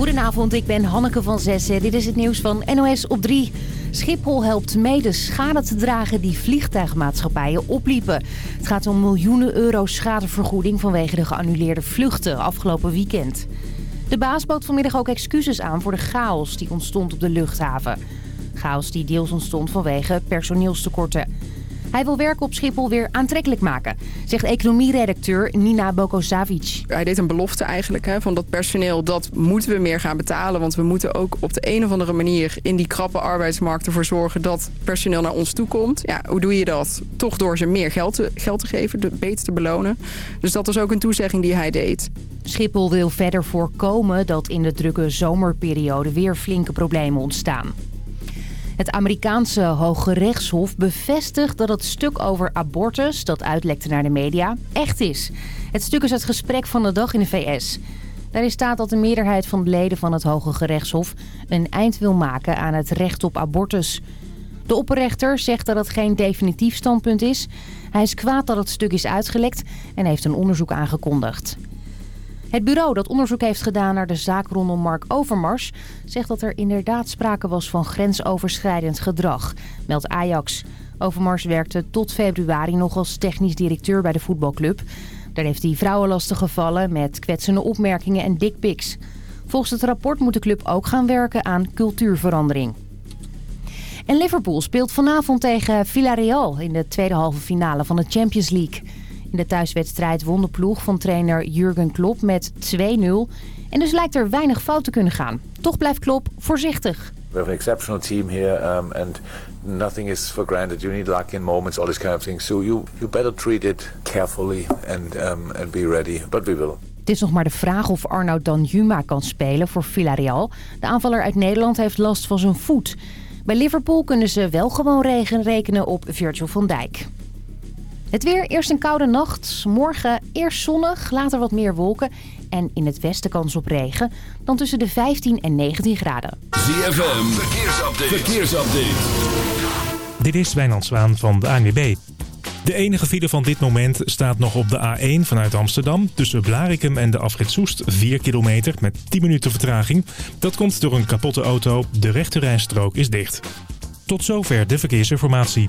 Goedenavond, ik ben Hanneke van Zessen. Dit is het nieuws van NOS op 3. Schiphol helpt mee de schade te dragen die vliegtuigmaatschappijen opliepen. Het gaat om miljoenen euro schadevergoeding vanwege de geannuleerde vluchten afgelopen weekend. De baas bood vanmiddag ook excuses aan voor de chaos die ontstond op de luchthaven. Chaos die deels ontstond vanwege personeelstekorten. Hij wil werken op Schiphol weer aantrekkelijk maken, zegt economieredacteur Nina Bokosavic. Hij deed een belofte eigenlijk hè, van dat personeel, dat moeten we meer gaan betalen. Want we moeten ook op de een of andere manier in die krappe arbeidsmarkt ervoor zorgen dat personeel naar ons toe komt. Ja, hoe doe je dat? Toch door ze meer geld te, geld te geven, de, beter te belonen. Dus dat was ook een toezegging die hij deed. Schiphol wil verder voorkomen dat in de drukke zomerperiode weer flinke problemen ontstaan. Het Amerikaanse Hoge Rechtshof bevestigt dat het stuk over abortus... dat uitlekte naar de media, echt is. Het stuk is het gesprek van de dag in de VS. Daarin staat dat de meerderheid van de leden van het Hoge Gerechtshof... een eind wil maken aan het recht op abortus. De opperrechter zegt dat het geen definitief standpunt is. Hij is kwaad dat het stuk is uitgelekt en heeft een onderzoek aangekondigd. Het bureau dat onderzoek heeft gedaan naar de zaak rondom Mark Overmars... zegt dat er inderdaad sprake was van grensoverschrijdend gedrag, meldt Ajax. Overmars werkte tot februari nog als technisch directeur bij de voetbalclub. Daar heeft hij vrouwen lastig gevallen met kwetsende opmerkingen en dickpics. Volgens het rapport moet de club ook gaan werken aan cultuurverandering. En Liverpool speelt vanavond tegen Villarreal in de tweede halve finale van de Champions League... In de thuiswedstrijd won de ploeg van trainer Jurgen Klopp met 2-0. En dus lijkt er weinig fout te kunnen gaan. Toch blijft Klopp voorzichtig. We have an exceptional team here um, and nothing is for granted. You need luck in moments, all these kind of things. So you, you better treat it carefully and, um, and be ready. But we will. Het is nog maar de vraag of Arnoud Danjuma kan spelen voor Villarreal. De aanvaller uit Nederland heeft last van zijn voet. Bij Liverpool kunnen ze wel gewoon rekenen op Virgil van Dijk. Het weer, eerst een koude nacht. Morgen eerst zonnig, later wat meer wolken. En in het westen kans op regen. Dan tussen de 15 en 19 graden. ZFM, verkeersupdate. verkeersupdate. Dit is Wijnand Zwaan van de ANWB. De enige file van dit moment staat nog op de A1 vanuit Amsterdam. Tussen Blarikum en de afrit Soest 4 kilometer met 10 minuten vertraging. Dat komt door een kapotte auto. De rechterrijstrook is dicht. Tot zover de verkeersinformatie.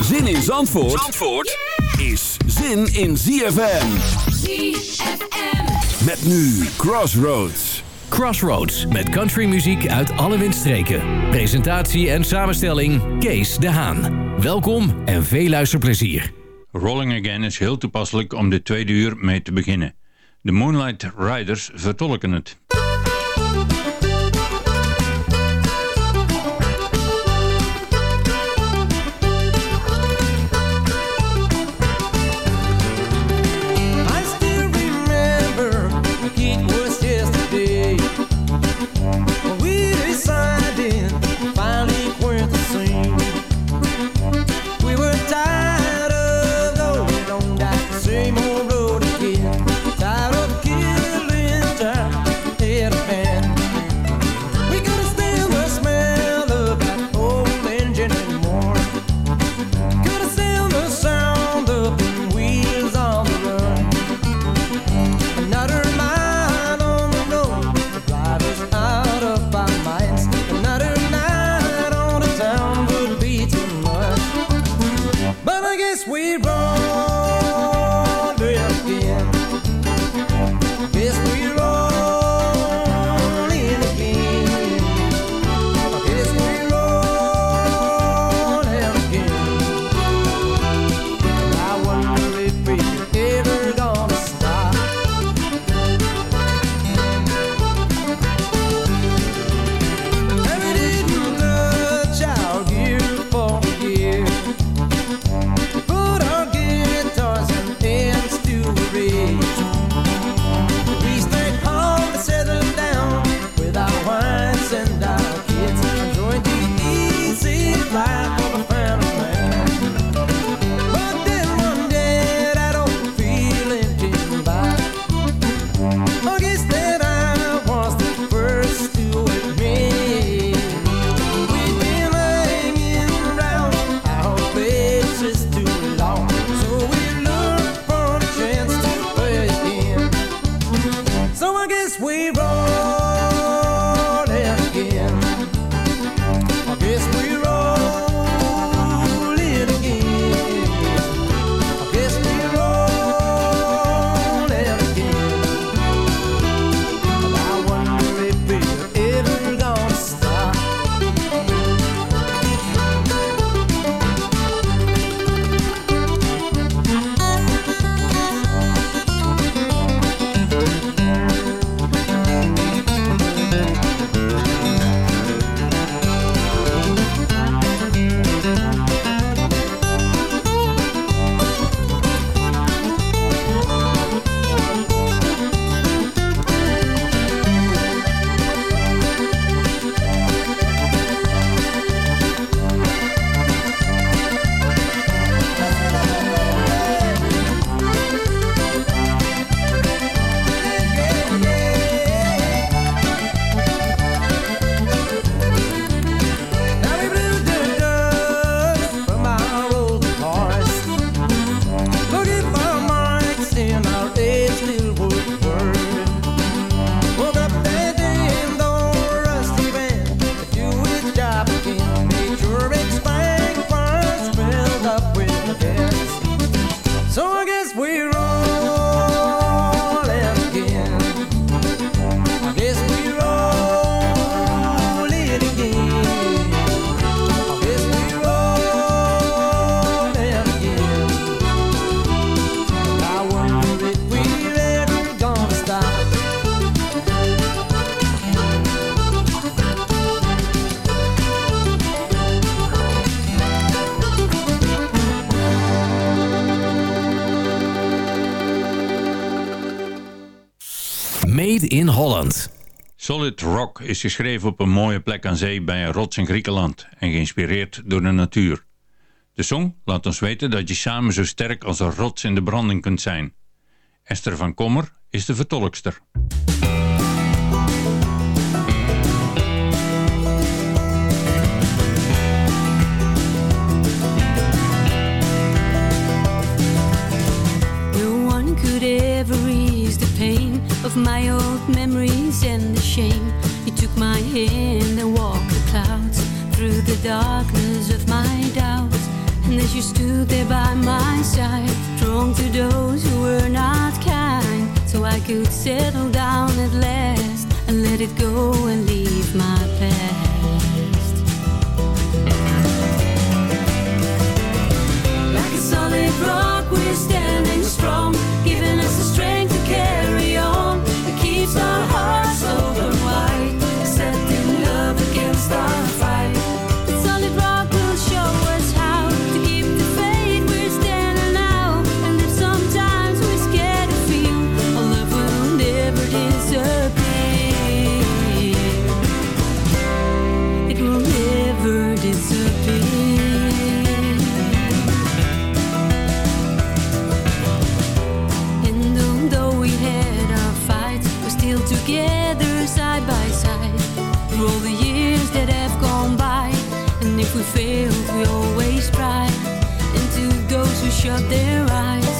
Zin in Zandvoort, Zandvoort is zin in ZFM. ZFM. Met nu Crossroads. Crossroads met countrymuziek uit alle windstreken. Presentatie en samenstelling Kees de Haan. Welkom en veel luisterplezier. Rolling Again is heel toepasselijk om de tweede uur mee te beginnen. De Moonlight Riders vertolken het. In Holland. Solid Rock is geschreven op een mooie plek aan zee bij een rots in Griekenland en geïnspireerd door de natuur. De song laat ons weten dat je samen zo sterk als een rots in de branding kunt zijn. Esther van Kommer is de vertolkster. Of my old memories and the shame. You took my hand and walked the clouds through the darkness of my doubts. And as you stood there by my side, strong to those who were not kind, so I could settle down at last and let it go and leave my past. Like a solid rock, we're standing strong, we failed, we always pride into those who shut their eyes.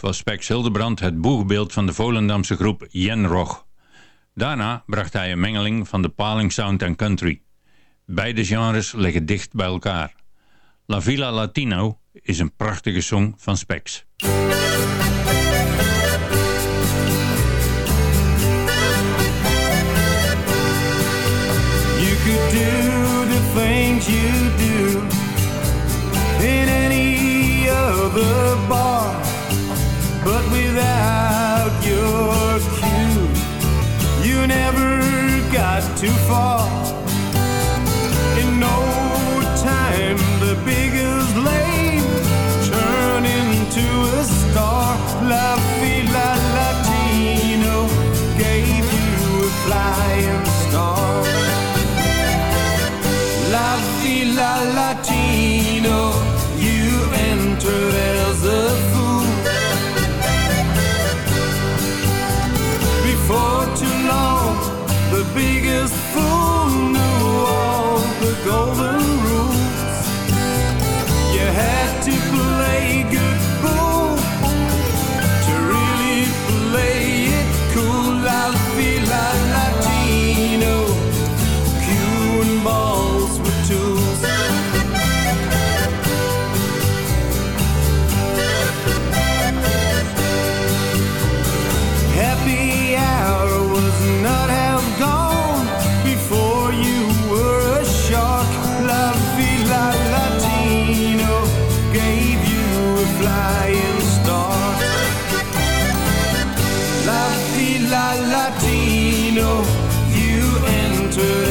Was Spex Hildebrand het boegbeeld van de Volendamse groep Jenrog. Daarna bracht hij een mengeling van de paling sound en country. Beide genres liggen dicht bij elkaar. La Villa Latino is een prachtige song van Spex. You could do the things you do in any other bar, without your cue, you never got too far. tussen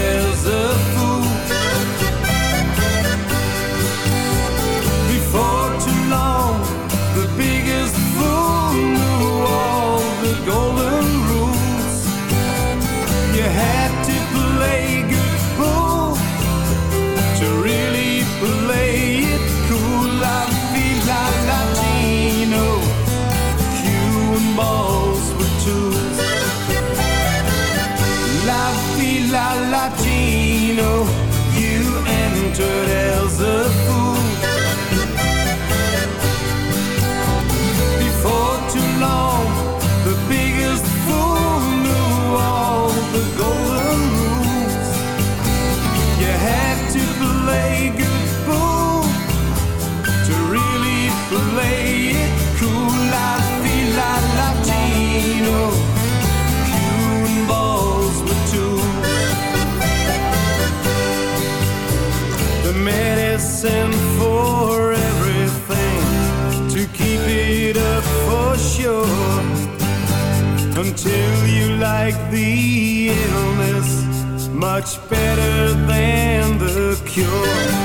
much better than the cure.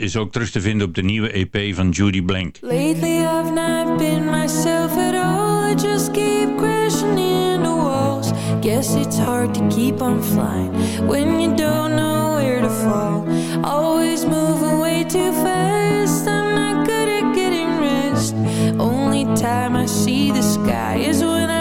Is ook terug te vinden op de nieuwe EP van Judy Blank. Lately I've not been myself at all. I just keep crashing into walls. Guess it's hard to keep on flying When you don't know where to fall. Always moving way too fast. I'm not good at getting rest. Only time I see the sky Is when I'm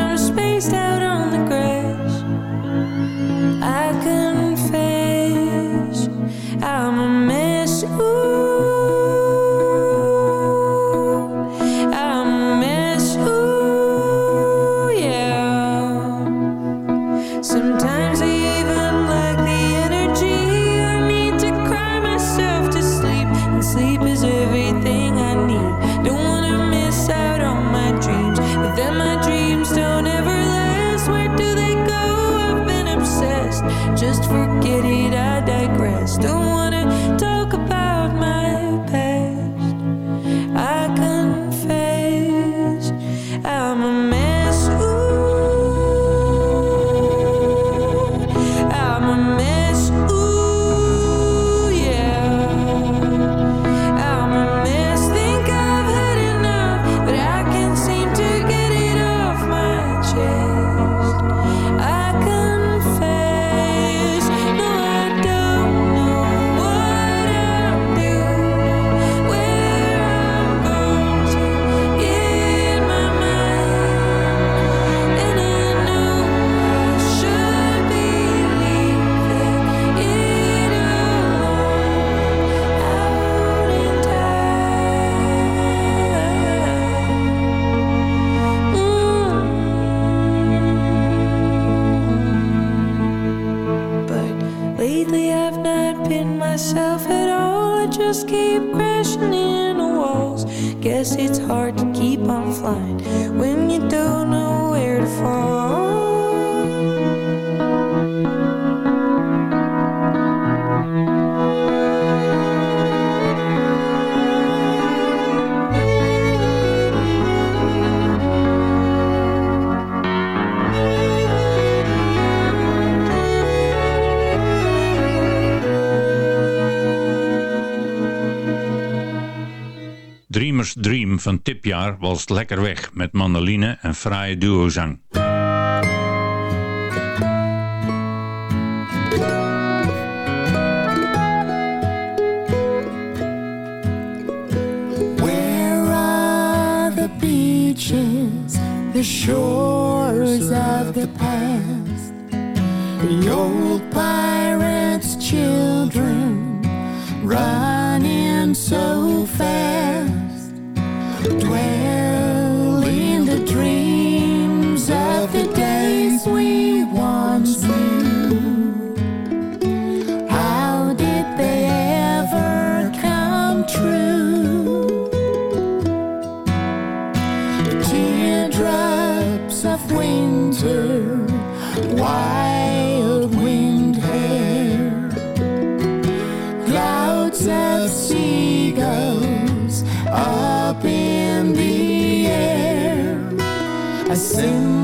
jaar was Lekker Weg met mandoline en fraaie duozang. teardrops of winter, wild wind hair, clouds of seagulls up in the air. I sing.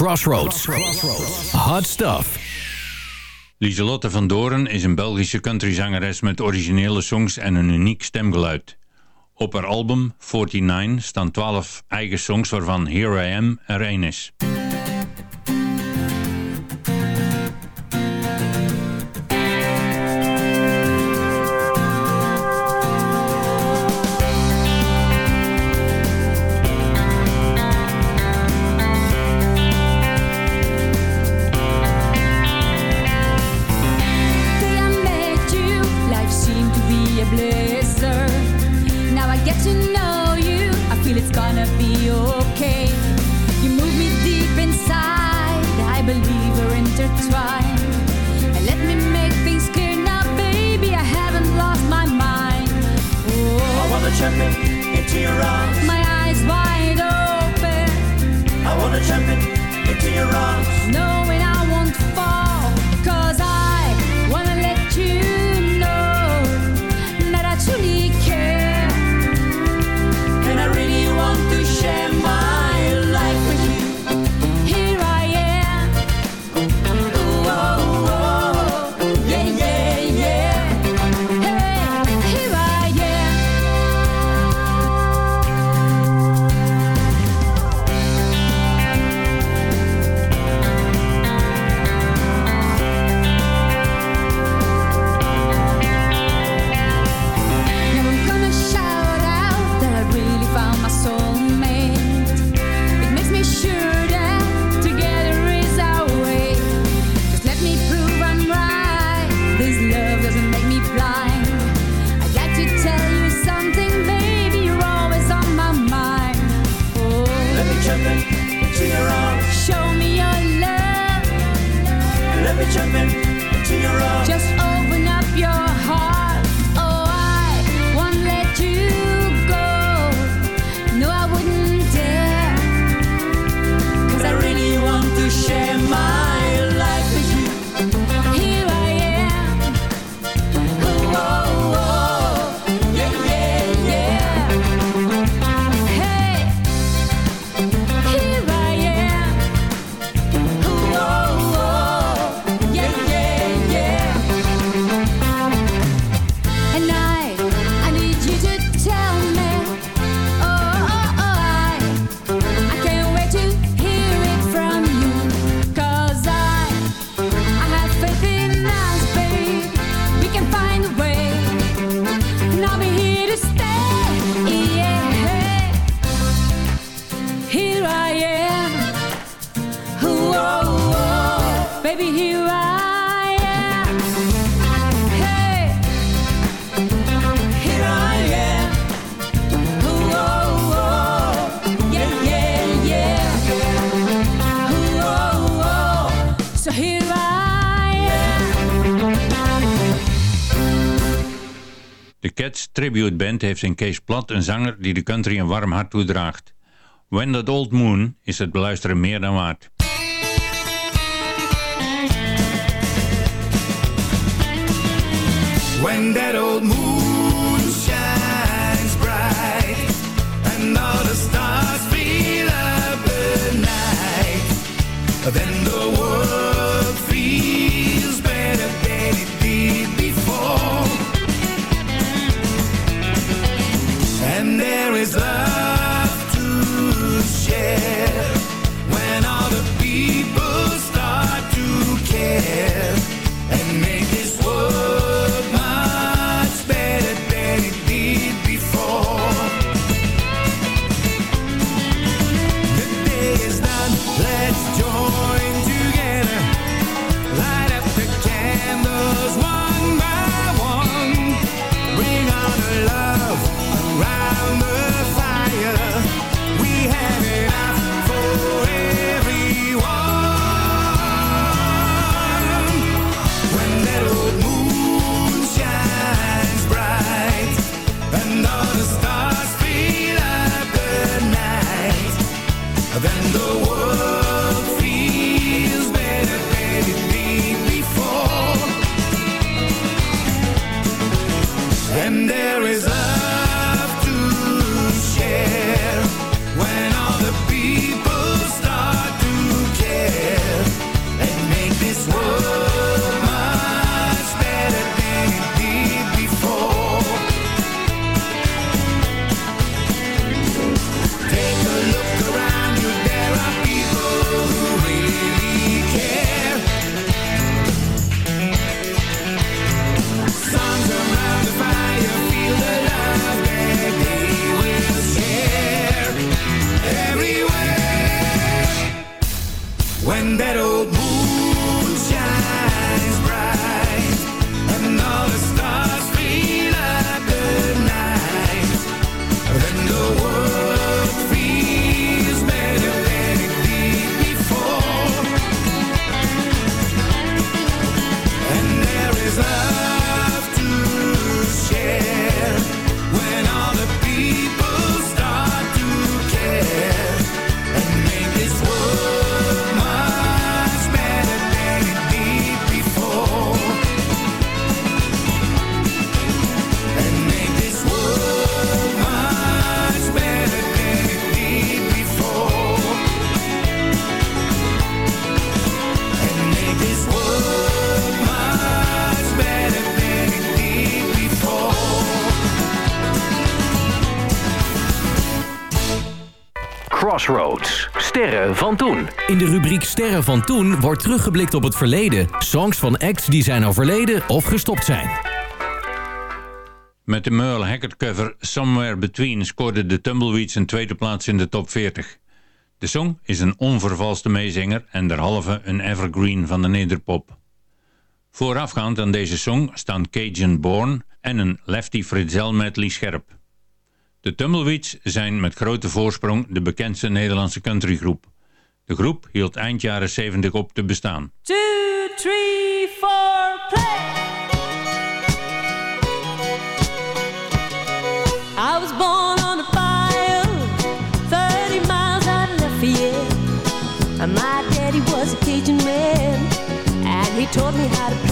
Crossroads. Hot stuff. Lieselotte van Doren is een Belgische countryzangeres met originele songs en een uniek stemgeluid. Op haar album 49 staan 12 eigen songs waarvan Here I Am er één is. tribute band heeft in Kees Plat een zanger die de country een warm hart toedraagt. When That Old Moon is het beluisteren meer dan waard. When that old moon shines bright And all the stars feel up night Then the world de rubriek Sterren van toen wordt teruggeblikt op het verleden. Songs van acts die zijn overleden of gestopt zijn. Met de Merle Haggard cover Somewhere Between scoorde de Tumbleweeds een tweede plaats in de top 40. De song is een onvervalste meezinger en derhalve een evergreen van de nederpop. Voorafgaand aan deze song staan Cajun Born en een Lefty Fritzell medley scherp. De Tumbleweeds zijn met grote voorsprong de bekendste Nederlandse countrygroep. De groep hield eind jaren 70 op te bestaan. Two, three, four, play. I was born on a fire, 30 miles out of Lafayette. And my daddy was a Cajun man, and he taught me how to plow.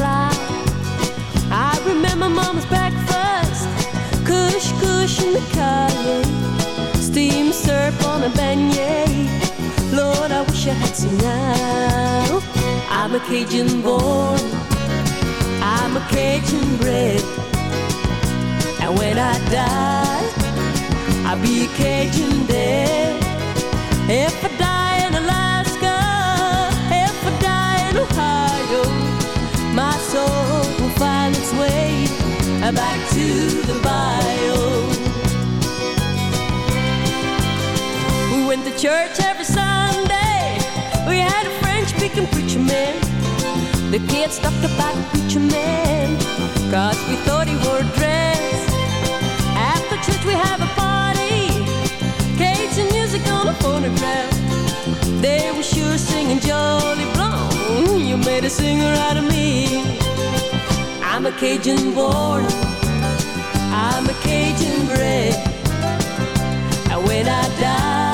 Had some now. I'm a Cajun born, I'm a Cajun bred. And when I die, I'll be a Cajun dead. If I die in Alaska, if I die in Ohio, my soul will find its way back to the bio. We went to church preacher man. The kids talked about the preacher man. Cause we thought he wore dress. After church we have a party. Cajun music on a phonograph. They were sure singing Jolly Blonde. You made a singer out of me. I'm a Cajun born. I'm a Cajun bred. And when I die,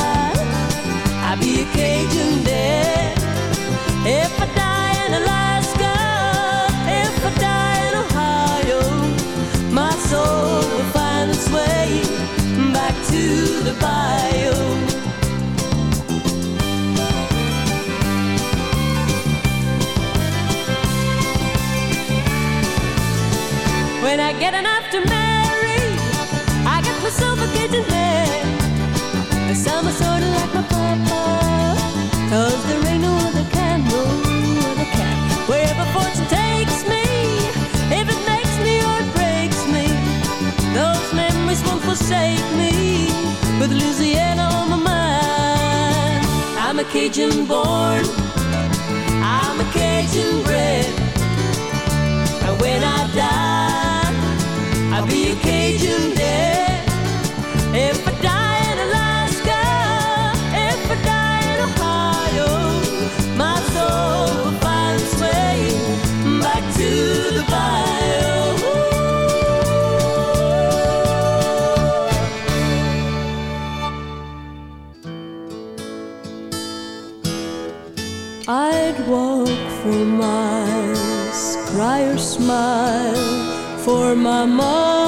myself a Cajun man. A summer sort of like my a Cajun born, I'm a Cajun bred. And when I die, I'll be a Cajun dead. For my mama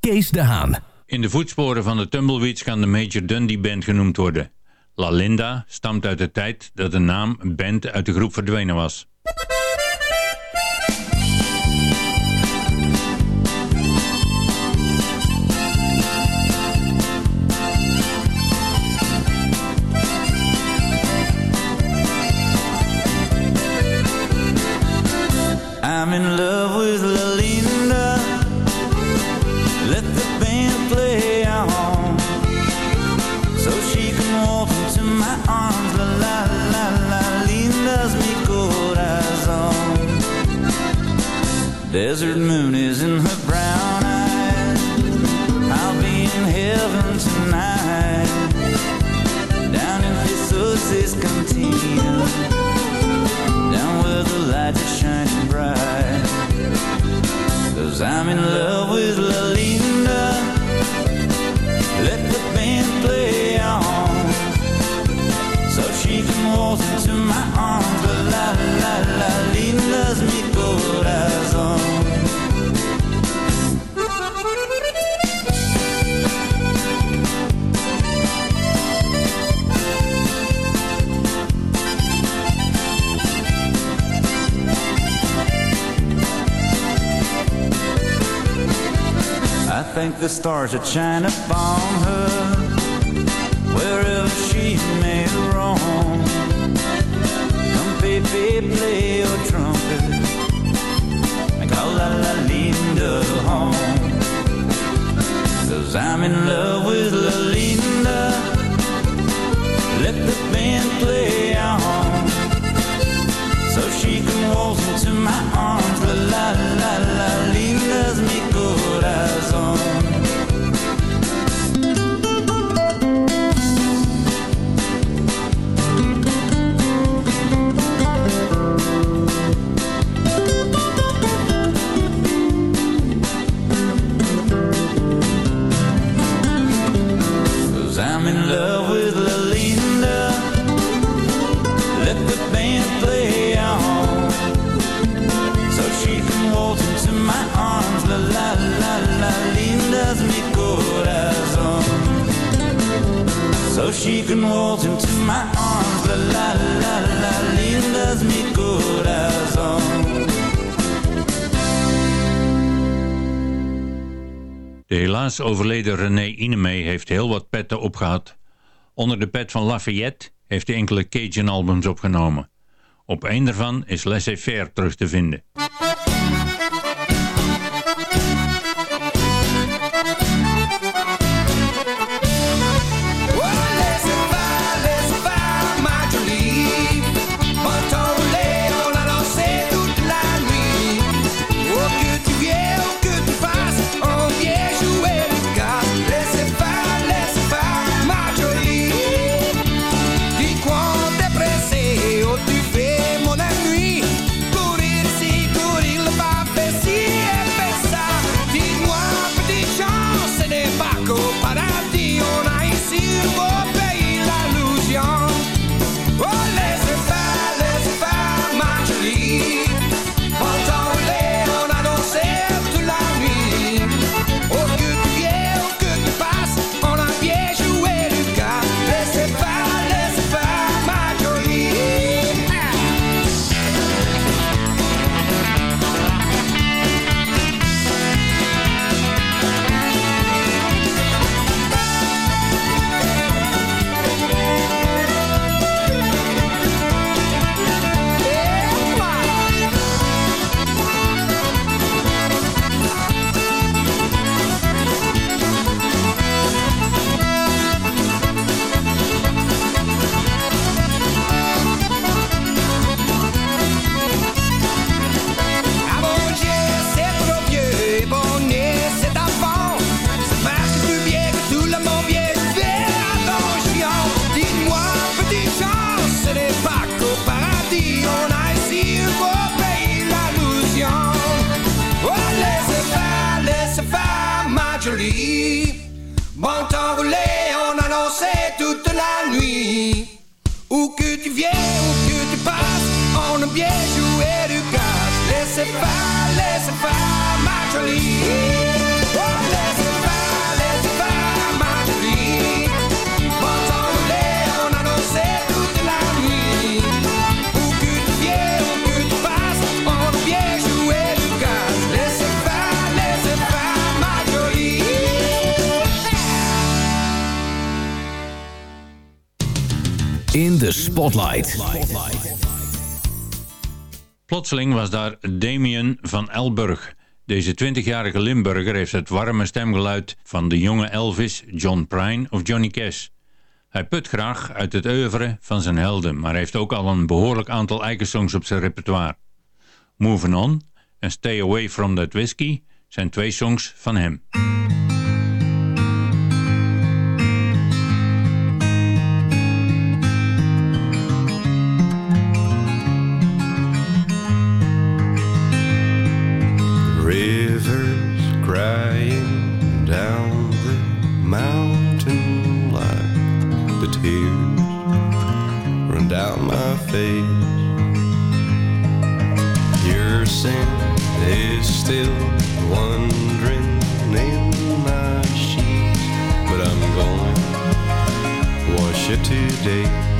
Kees de Haan. In de voetsporen van de Tumbleweeds kan de Major Dundee Band genoemd worden. La Linda stamt uit de tijd dat de naam band uit de groep verdwenen was. desert moon is in her brown eyes. I'll be in heaven tonight. Down in Jesus' cantina. Down where the lights are shining bright. Cause I'm in love. think the stars that shine upon her Wherever she may roam. Come baby, play your trumpet And call La La Linda home. Cause I'm in love with La Linda. Let the band play She into my arms. La la la. De helaas overleden René Inemee heeft heel wat petten opgehad. Onder de pet van Lafayette heeft hij enkele Cajun-albums opgenomen. Op een daarvan is Laissez-faire terug te vinden. Spotlight. Plotseling was daar Damien van Elburg. Deze 20-jarige Limburger heeft het warme stemgeluid van de jonge Elvis, John Prine of Johnny Cash. Hij put graag uit het oeuvre van zijn helden, maar heeft ook al een behoorlijk aantal eigen op zijn repertoire. Moving On en Stay Away From That Whiskey zijn twee songs van hem. today.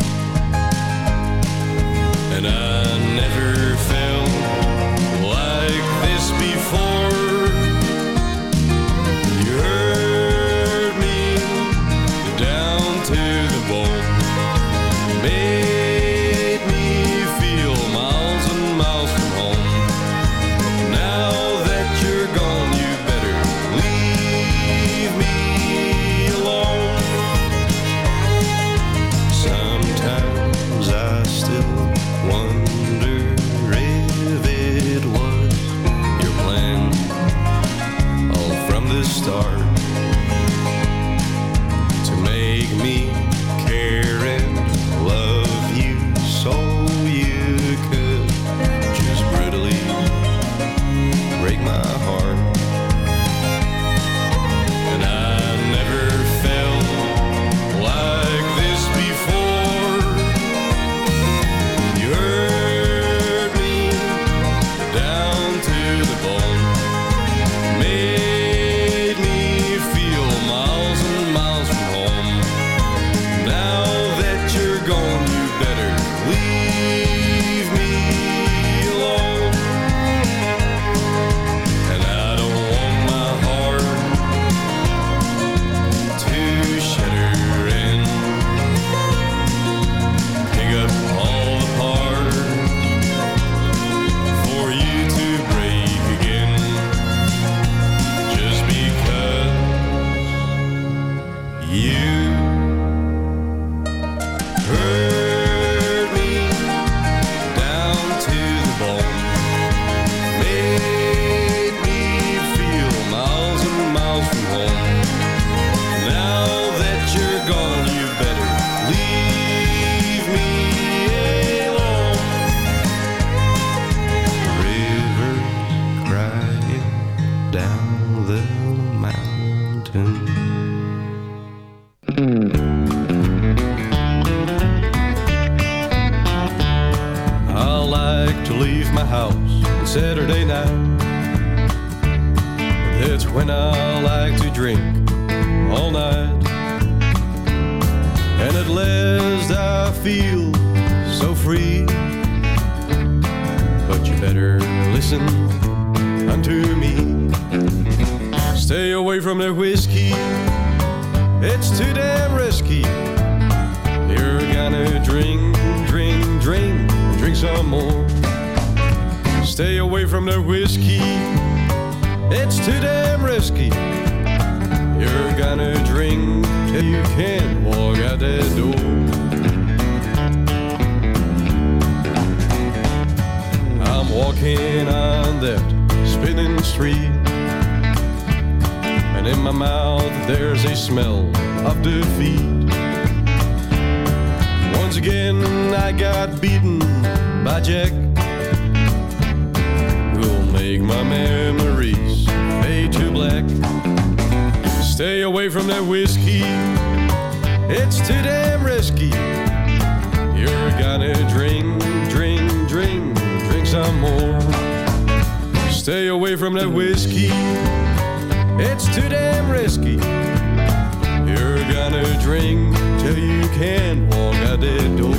Can't walk out that door.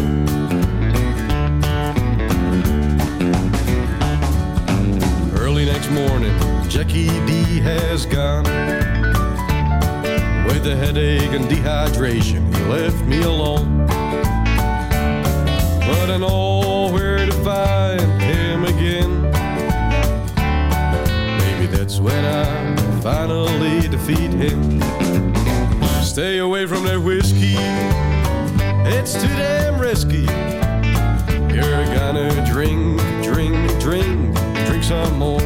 Early next morning, Jackie D has gone. With a headache and dehydration, he left me alone. But I know where to find him again. Maybe that's when I finally defeat him. Stay away from that whiskey, it's too damn risky. You're gonna drink, drink, drink, drink some more.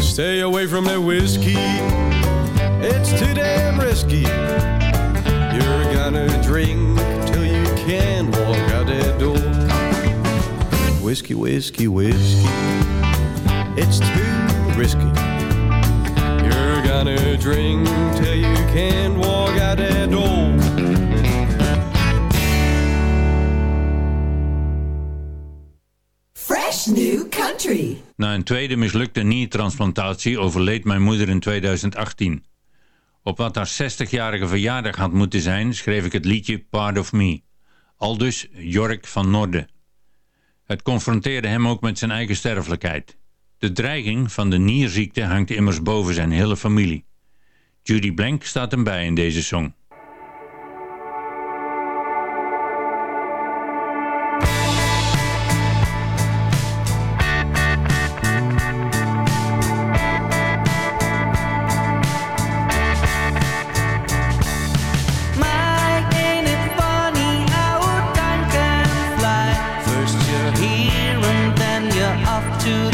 Stay away from that whiskey, it's too damn risky. You're gonna drink till you can't walk out that door. Whiskey, whiskey, whiskey, it's too risky. You're gonna drink till you can't walk out that door. Na een tweede mislukte niertransplantatie overleed mijn moeder in 2018. Op wat haar 60-jarige verjaardag had moeten zijn, schreef ik het liedje Part of Me. Aldus Jork van Norde. Het confronteerde hem ook met zijn eigen sterfelijkheid. De dreiging van de nierziekte hangt immers boven zijn hele familie. Judy Blank staat hem bij in deze song. Off to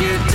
you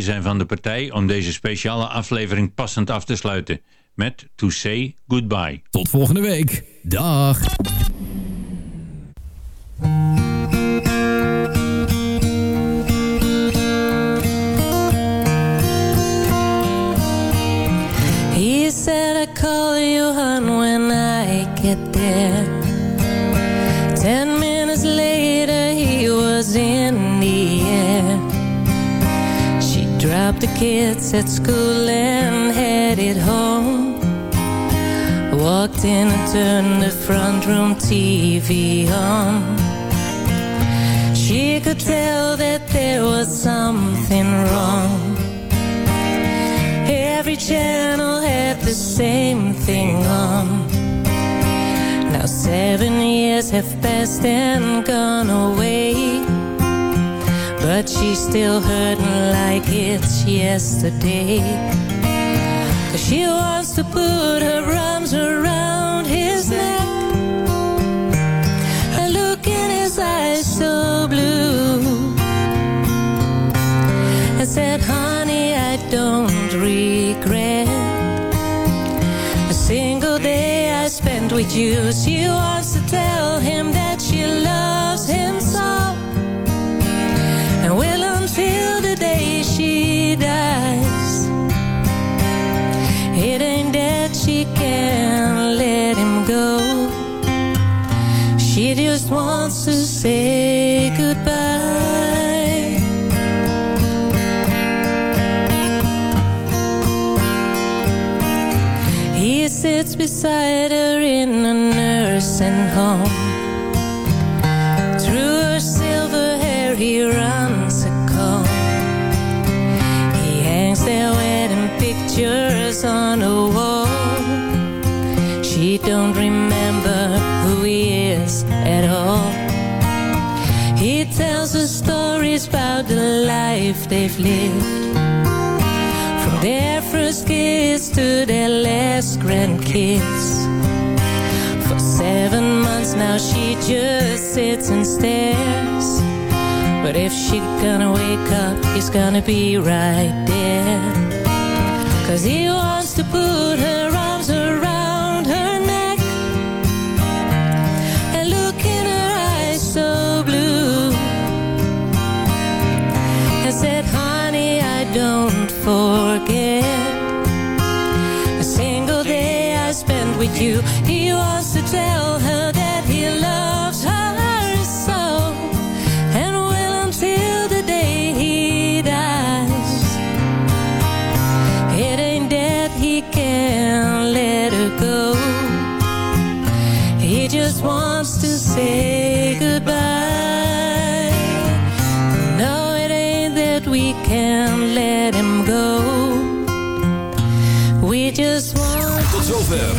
Zijn van de partij om deze speciale aflevering passend af te sluiten met To Say Goodbye. Tot volgende week. Dag. He said I call you on when I get there. Dropped the kids at school and headed home. Walked in and turned the front room TV on. She could tell that there was something wrong. Every channel had the same thing on. Now seven years have passed and gone away. But she's still hurting like it's yesterday. Cause she wants to put her arms around his neck. And look in his eyes so blue. And said, honey, I don't regret a single day I spent with you. She wants to tell She just wants to say goodbye. He sits beside her in a nursing home. Through her silver hair, he runs a comb. He hangs their wedding pictures on they've lived. From their first kiss to their last grandkids. For seven months now she just sits and stares. But if she gonna wake up, he's gonna be right there. Cause he wants to